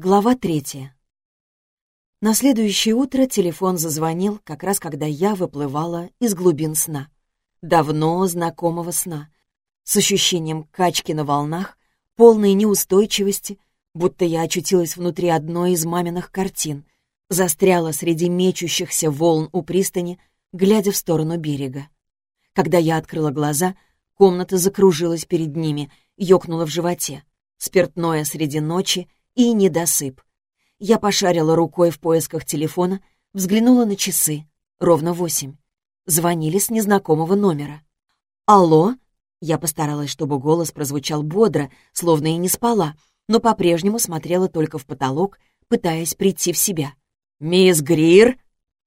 Глава третья. На следующее утро телефон зазвонил, как раз когда я выплывала из глубин сна. Давно знакомого сна. С ощущением качки на волнах, полной неустойчивости, будто я очутилась внутри одной из маминых картин, застряла среди мечущихся волн у пристани, глядя в сторону берега. Когда я открыла глаза, комната закружилась перед ними, ёкнула в животе. Спиртное среди ночи — и недосып. Я пошарила рукой в поисках телефона, взглянула на часы. Ровно восемь. Звонили с незнакомого номера. «Алло?» Я постаралась, чтобы голос прозвучал бодро, словно и не спала, но по-прежнему смотрела только в потолок, пытаясь прийти в себя. «Мисс Грир?»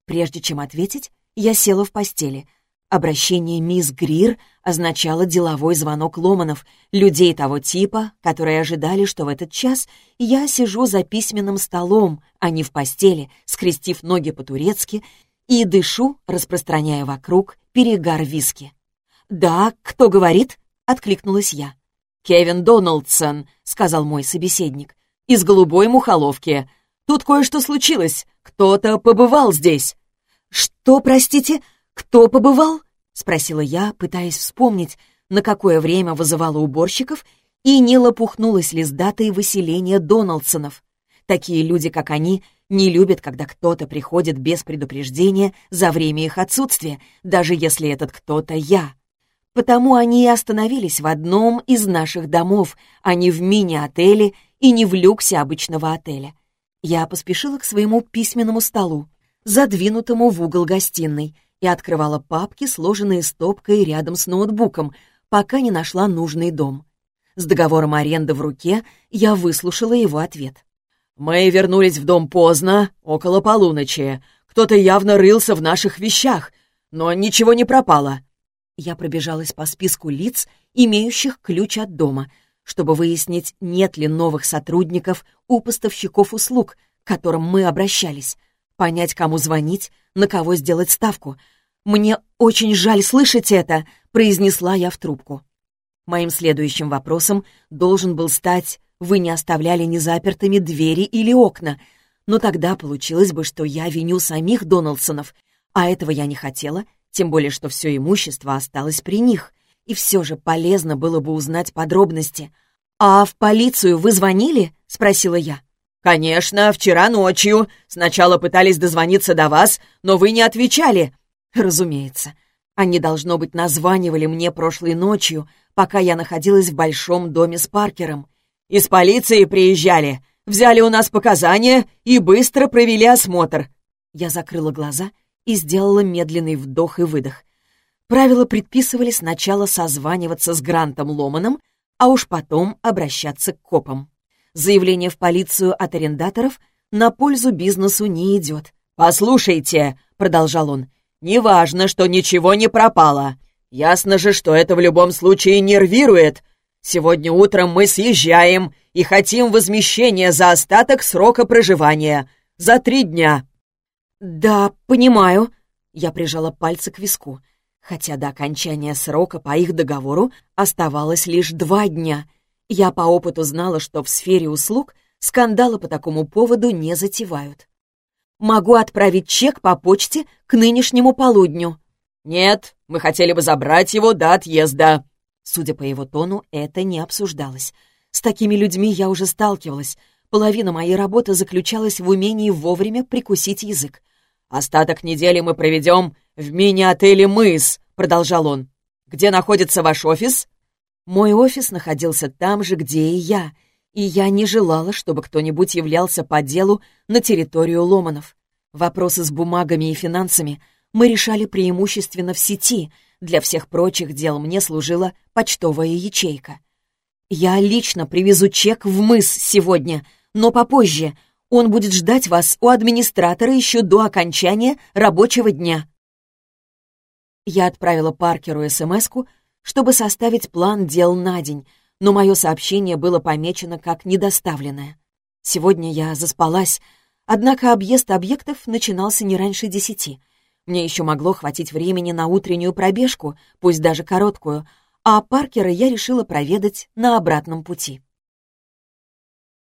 Прежде чем ответить, я села в постели — Обращение «мисс Грир» означало деловой звонок Ломанов, людей того типа, которые ожидали, что в этот час я сижу за письменным столом, а не в постели, скрестив ноги по-турецки, и дышу, распространяя вокруг перегар виски. «Да, кто говорит?» — откликнулась я. «Кевин Доналдсон», — сказал мой собеседник, — «из голубой мухоловки. Тут кое-что случилось. Кто-то побывал здесь». «Что, простите?» «Кто побывал?» — спросила я, пытаясь вспомнить, на какое время вызывала уборщиков и не лопухнулась ли с датой выселения Доналдсонов. Такие люди, как они, не любят, когда кто-то приходит без предупреждения за время их отсутствия, даже если этот кто-то я. Потому они и остановились в одном из наших домов, а не в мини-отеле и не в люксе обычного отеля. Я поспешила к своему письменному столу, задвинутому в угол гостиной, и открывала папки, сложенные стопкой рядом с ноутбуком, пока не нашла нужный дом. С договором аренды в руке я выслушала его ответ. «Мы вернулись в дом поздно, около полуночи. Кто-то явно рылся в наших вещах, но ничего не пропало». Я пробежалась по списку лиц, имеющих ключ от дома, чтобы выяснить, нет ли новых сотрудников у поставщиков услуг, к которым мы обращались, понять, кому звонить, на кого сделать ставку. «Мне очень жаль слышать это», — произнесла я в трубку. Моим следующим вопросом должен был стать «Вы не оставляли незапертыми двери или окна?» Но тогда получилось бы, что я виню самих Доналдсонов, а этого я не хотела, тем более что все имущество осталось при них. И все же полезно было бы узнать подробности. «А в полицию вы звонили?» — спросила я. «Конечно, вчера ночью. Сначала пытались дозвониться до вас, но вы не отвечали». «Разумеется. Они, должно быть, названивали мне прошлой ночью, пока я находилась в большом доме с Паркером. Из полиции приезжали, взяли у нас показания и быстро провели осмотр». Я закрыла глаза и сделала медленный вдох и выдох. Правила предписывали сначала созваниваться с Грантом Ломаном, а уж потом обращаться к копам. Заявление в полицию от арендаторов на пользу бизнесу не идет. «Послушайте», — продолжал он, — «неважно, что ничего не пропало. Ясно же, что это в любом случае нервирует. Сегодня утром мы съезжаем и хотим возмещения за остаток срока проживания. За три дня». «Да, понимаю», — я прижала пальцы к виску, хотя до окончания срока по их договору оставалось лишь два дня — я по опыту знала, что в сфере услуг скандалы по такому поводу не затевают. Могу отправить чек по почте к нынешнему полудню. Нет, мы хотели бы забрать его до отъезда. Судя по его тону, это не обсуждалось. С такими людьми я уже сталкивалась. Половина моей работы заключалась в умении вовремя прикусить язык. «Остаток недели мы проведем в мини-отеле «Мыс», — продолжал он. «Где находится ваш офис?» Мой офис находился там же, где и я, и я не желала, чтобы кто-нибудь являлся по делу на территорию Ломанов. Вопросы с бумагами и финансами мы решали преимущественно в сети, для всех прочих дел мне служила почтовая ячейка. Я лично привезу чек в мыс сегодня, но попозже. Он будет ждать вас у администратора еще до окончания рабочего дня. Я отправила Паркеру СМС-ку, чтобы составить план дел на день, но мое сообщение было помечено как недоставленное. Сегодня я заспалась, однако объезд объектов начинался не раньше десяти. Мне еще могло хватить времени на утреннюю пробежку, пусть даже короткую, а Паркера я решила проведать на обратном пути.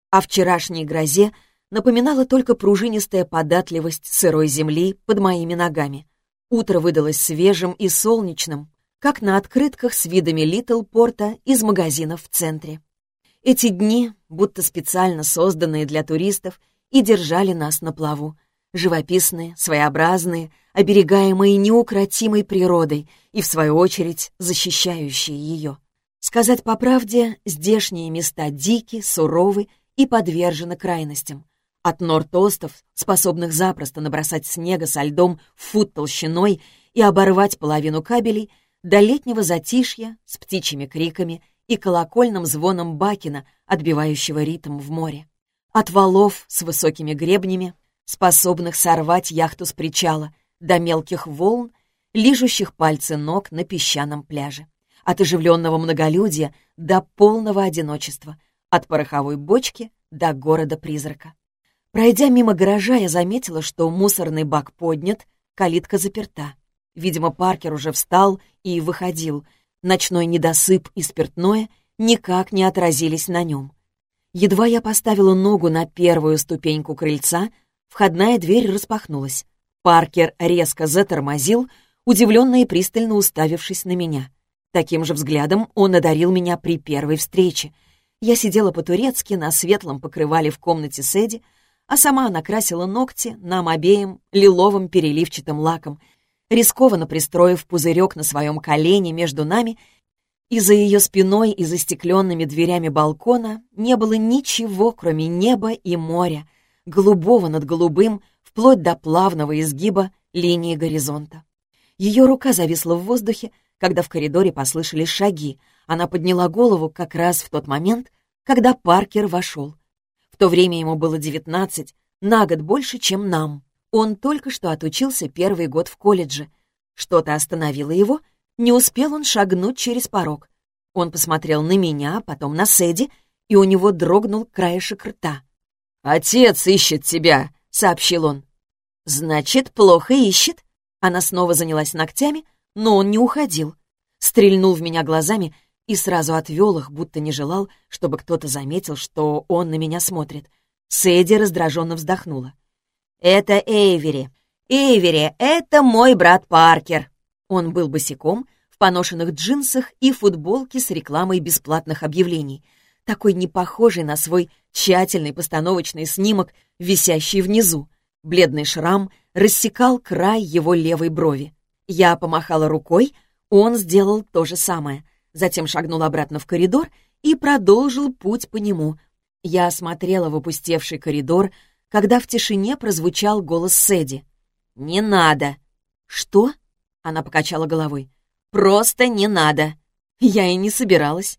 О вчерашней грозе напоминала только пружинистая податливость сырой земли под моими ногами. Утро выдалось свежим и солнечным, как на открытках с видами Литл-порта из магазинов в центре. Эти дни, будто специально созданные для туристов, и держали нас на плаву. Живописные, своеобразные, оберегаемые неукротимой природой и, в свою очередь, защищающие ее. Сказать по правде, здешние места дики, суровы и подвержены крайностям. От нортостов, способных запросто набросать снега со льдом в фут толщиной и оборвать половину кабелей, до летнего затишья с птичьими криками и колокольным звоном бакина, отбивающего ритм в море. От валов с высокими гребнями, способных сорвать яхту с причала, до мелких волн, лижущих пальцы ног на песчаном пляже от оживленного многолюдия до полного одиночества, от пороховой бочки до города-призрака. Пройдя мимо гаража, я заметила, что мусорный бак поднят, калитка заперта. Видимо, Паркер уже встал и выходил. Ночной недосып и спиртное никак не отразились на нем. Едва я поставила ногу на первую ступеньку крыльца, входная дверь распахнулась. Паркер резко затормозил, удивленно и пристально уставившись на меня. Таким же взглядом он одарил меня при первой встрече. Я сидела по-турецки на светлом покрывале в комнате Сэдди, а сама накрасила ногти нам обеим лиловым переливчатым лаком, рискованно пристроив пузырек на своем колене между нами, и за ее спиной и застекленными дверями балкона не было ничего, кроме неба и моря, голубого над голубым, вплоть до плавного изгиба линии горизонта. Ее рука зависла в воздухе, когда в коридоре послышались шаги. Она подняла голову как раз в тот момент, когда Паркер вошел. В то время ему было девятнадцать, на год больше, чем нам. Он только что отучился первый год в колледже. Что-то остановило его, не успел он шагнуть через порог. Он посмотрел на меня, потом на Сэдди, и у него дрогнул краешек рта. «Отец ищет тебя», — сообщил он. «Значит, плохо ищет». Она снова занялась ногтями, но он не уходил. Стрельнул в меня глазами и сразу отвел их, будто не желал, чтобы кто-то заметил, что он на меня смотрит. Сэдди раздраженно вздохнула. «Это Эйвери. Эйвери, это мой брат Паркер». Он был босиком, в поношенных джинсах и футболке с рекламой бесплатных объявлений, такой не похожий на свой тщательный постановочный снимок, висящий внизу. Бледный шрам рассекал край его левой брови. Я помахала рукой, он сделал то же самое, затем шагнул обратно в коридор и продолжил путь по нему. Я осмотрела в опустевший коридор, когда в тишине прозвучал голос Сэдди. «Не надо!» «Что?» — она покачала головой. «Просто не надо!» Я и не собиралась.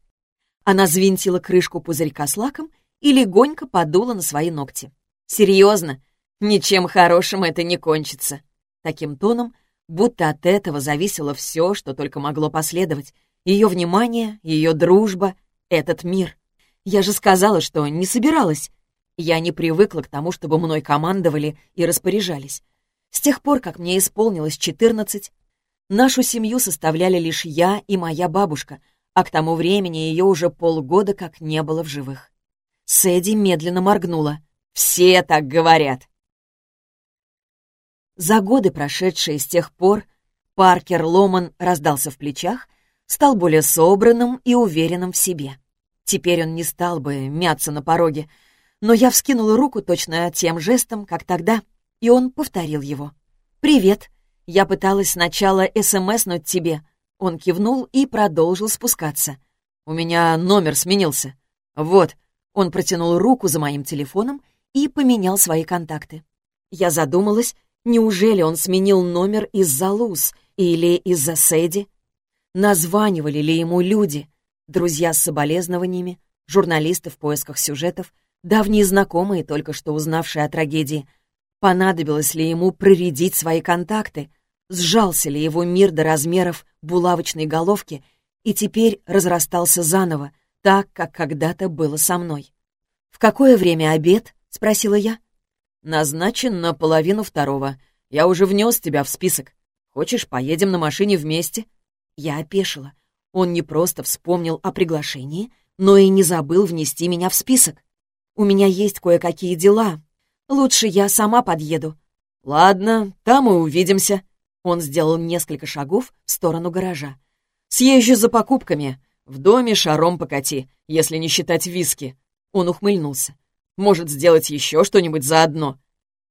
Она звинтила крышку пузырька с лаком и легонько подула на свои ногти. «Серьезно, ничем хорошим это не кончится!» Таким тоном будто от этого зависело все, что только могло последовать. Ее внимание, ее дружба, этот мир. Я же сказала, что не собиралась. Я не привыкла к тому, чтобы мной командовали и распоряжались. С тех пор, как мне исполнилось четырнадцать, нашу семью составляли лишь я и моя бабушка, а к тому времени ее уже полгода как не было в живых. Сэдди медленно моргнула. «Все так говорят. За годы, прошедшие с тех пор, Паркер Ломан раздался в плечах, стал более собранным и уверенным в себе. Теперь он не стал бы мяться на пороге, но я вскинула руку точно тем жестом, как тогда, и он повторил его. «Привет. Я пыталась сначала СМСнуть тебе». Он кивнул и продолжил спускаться. «У меня номер сменился. Вот». Он протянул руку за моим телефоном и поменял свои контакты. Я задумалась, Неужели он сменил номер из-за Луз или из-за Сэдди? Названивали ли ему люди? Друзья с соболезнованиями, журналисты в поисках сюжетов, давние знакомые, только что узнавшие о трагедии. Понадобилось ли ему проредить свои контакты? Сжался ли его мир до размеров булавочной головки и теперь разрастался заново, так, как когда-то было со мной? «В какое время обед?» — спросила я. «Назначен на половину второго. Я уже внес тебя в список. Хочешь, поедем на машине вместе?» Я опешила. Он не просто вспомнил о приглашении, но и не забыл внести меня в список. У меня есть кое-какие дела. Лучше я сама подъеду». «Ладно, там и увидимся». Он сделал несколько шагов в сторону гаража. «Съезжу за покупками. В доме шаром покати, если не считать виски». Он ухмыльнулся. «Может, сделать еще что-нибудь заодно?»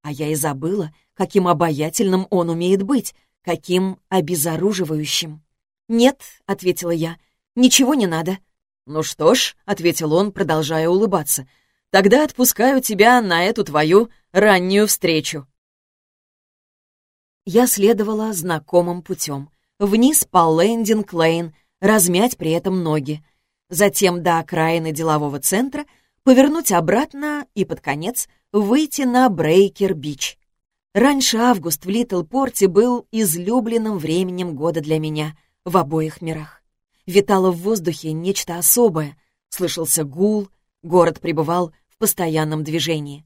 А я и забыла, каким обаятельным он умеет быть, каким обезоруживающим. «Нет», — ответила я, — «ничего не надо». «Ну что ж», — ответил он, продолжая улыбаться, — «тогда отпускаю тебя на эту твою раннюю встречу». Я следовала знакомым путем. Вниз по лендинг-лейн, размять при этом ноги. Затем до окраины делового центра, повернуть обратно и, под конец, выйти на Брейкер-Бич. Раньше август в Литл-Порте был излюбленным временем года для меня в обоих мирах. Витало в воздухе нечто особое, слышался гул, город пребывал постоянном движении.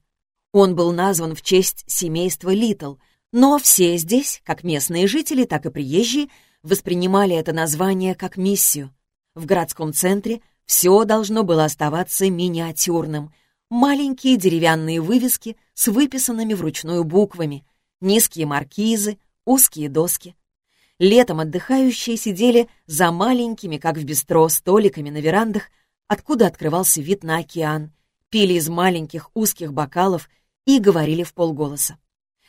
Он был назван в честь семейства Литл, но все здесь, как местные жители, так и приезжие, воспринимали это название как миссию. В городском центре все должно было оставаться миниатюрным — маленькие деревянные вывески с выписанными вручную буквами, низкие маркизы, узкие доски. Летом отдыхающие сидели за маленькими, как в бистро, столиками на верандах, откуда открывался вид на океан, пили из маленьких узких бокалов и говорили в полголоса.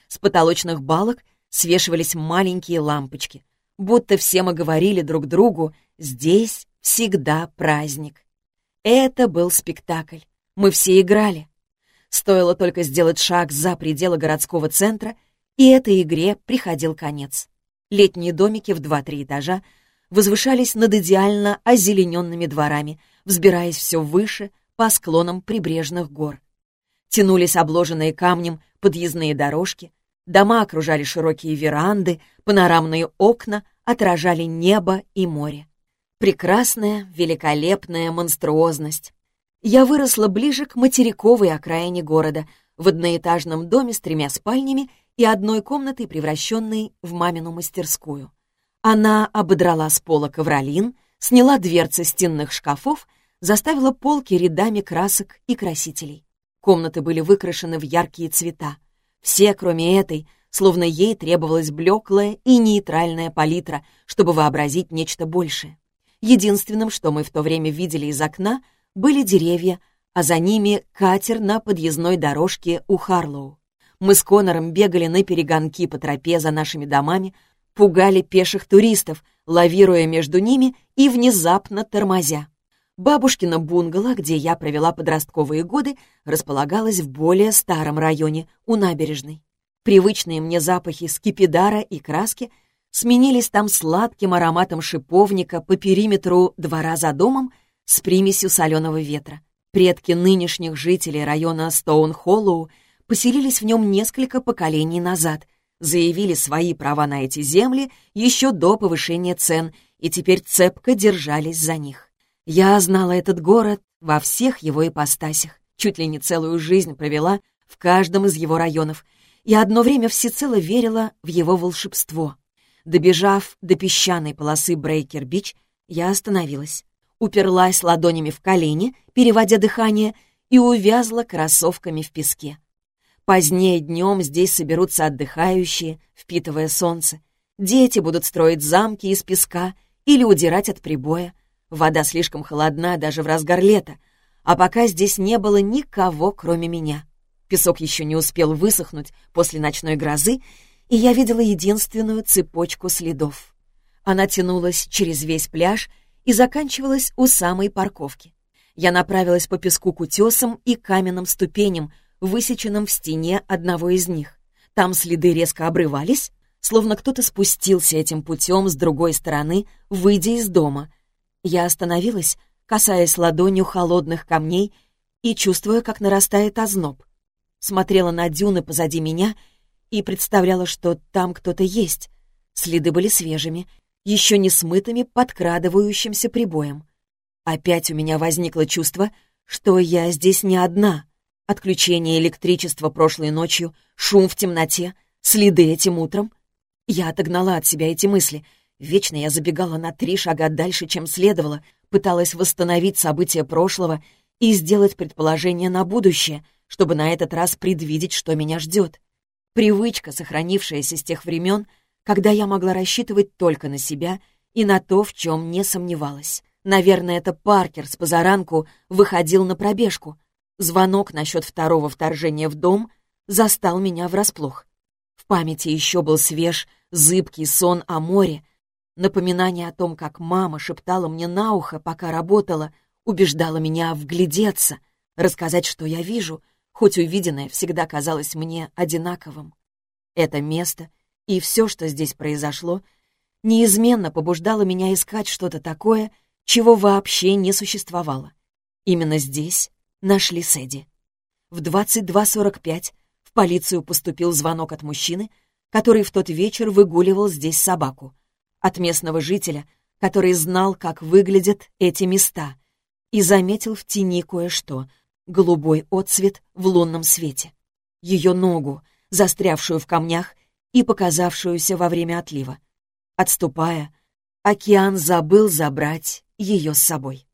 С потолочных балок свешивались маленькие лампочки, будто все мы говорили друг другу «здесь всегда праздник». Это был спектакль, мы все играли. Стоило только сделать шаг за пределы городского центра, и этой игре приходил конец. Летние домики в два-три этажа возвышались над идеально озелененными дворами, взбираясь все выше по склонам прибрежных гор. Тянулись обложенные камнем подъездные дорожки, дома окружали широкие веранды, панорамные окна отражали небо и море. Прекрасная, великолепная монструозность. Я выросла ближе к материковой окраине города, в одноэтажном доме с тремя спальнями и одной комнатой, превращенной в мамину мастерскую. Она ободрала с пола ковролин, сняла дверцы стенных шкафов, заставила полки рядами красок и красителей. Комнаты были выкрашены в яркие цвета. Все, кроме этой, словно ей требовалась блеклая и нейтральная палитра, чтобы вообразить нечто большее. Единственным, что мы в то время видели из окна — были деревья, а за ними катер на подъездной дорожке у Харлоу. Мы с Конором бегали на перегонки по тропе за нашими домами, пугали пеших туристов, лавируя между ними и внезапно тормозя. Бабушкина бунгало, где я провела подростковые годы, располагалась в более старом районе, у набережной. Привычные мне запахи скипидара и краски сменились там сладким ароматом шиповника по периметру двора за домом с примесью соленого ветра. Предки нынешних жителей района Стоун-Холлоу поселились в нем несколько поколений назад, заявили свои права на эти земли еще до повышения цен и теперь цепко держались за них. Я знала этот город во всех его ипостасях, чуть ли не целую жизнь провела в каждом из его районов и одно время всецело верила в его волшебство. Добежав до песчаной полосы Брейкер-Бич, я остановилась уперлась ладонями в колени, переводя дыхание, и увязла кроссовками в песке. Позднее днем здесь соберутся отдыхающие, впитывая солнце. Дети будут строить замки из песка или удирать от прибоя. Вода слишком холодна даже в разгар лета, а пока здесь не было никого, кроме меня. Песок еще не успел высохнуть после ночной грозы, и я видела единственную цепочку следов. Она тянулась через весь пляж и заканчивалась у самой парковки. Я направилась по песку к утесам и каменным ступеням, высеченным в стене одного из них. Там следы резко обрывались, словно кто-то спустился этим путем с другой стороны, выйдя из дома. Я остановилась, касаясь ладонью холодных камней и чувствуя, как нарастает озноб. Смотрела на дюны позади меня и представляла, что там кто-то есть. Следы были свежими, еще не смытыми подкрадывающимся прибоем. Опять у меня возникло чувство, что я здесь не одна. Отключение электричества прошлой ночью, шум в темноте, следы этим утром. Я отогнала от себя эти мысли. Вечно я забегала на три шага дальше, чем следовало, пыталась восстановить события прошлого и сделать предположение на будущее, чтобы на этот раз предвидеть, что меня ждет. Привычка, сохранившаяся с тех времен, когда я могла рассчитывать только на себя и на то, в чем не сомневалась. Наверное, это Паркер с позаранку выходил на пробежку. Звонок насчет второго вторжения в дом застал меня врасплох. В памяти еще был свеж, зыбкий сон о море, напоминание о том, как мама шептала мне на ухо, пока работала, убеждала меня вглядеться, рассказать, что я вижу, хоть увиденное всегда казалось мне одинаковым. Это место и все, что здесь произошло, неизменно побуждало меня искать что-то такое, чего вообще не существовало. Именно здесь нашли Сэдди. В 22.45 в полицию поступил звонок от мужчины, который в тот вечер выгуливал здесь собаку. От местного жителя, который знал, как выглядят эти места, и заметил в тени кое-что — голубой отцвет в лунном свете. Ее ногу, застрявшую в камнях и показавшуюся во время отлива. Отступая, океан забыл забрать ее с собой.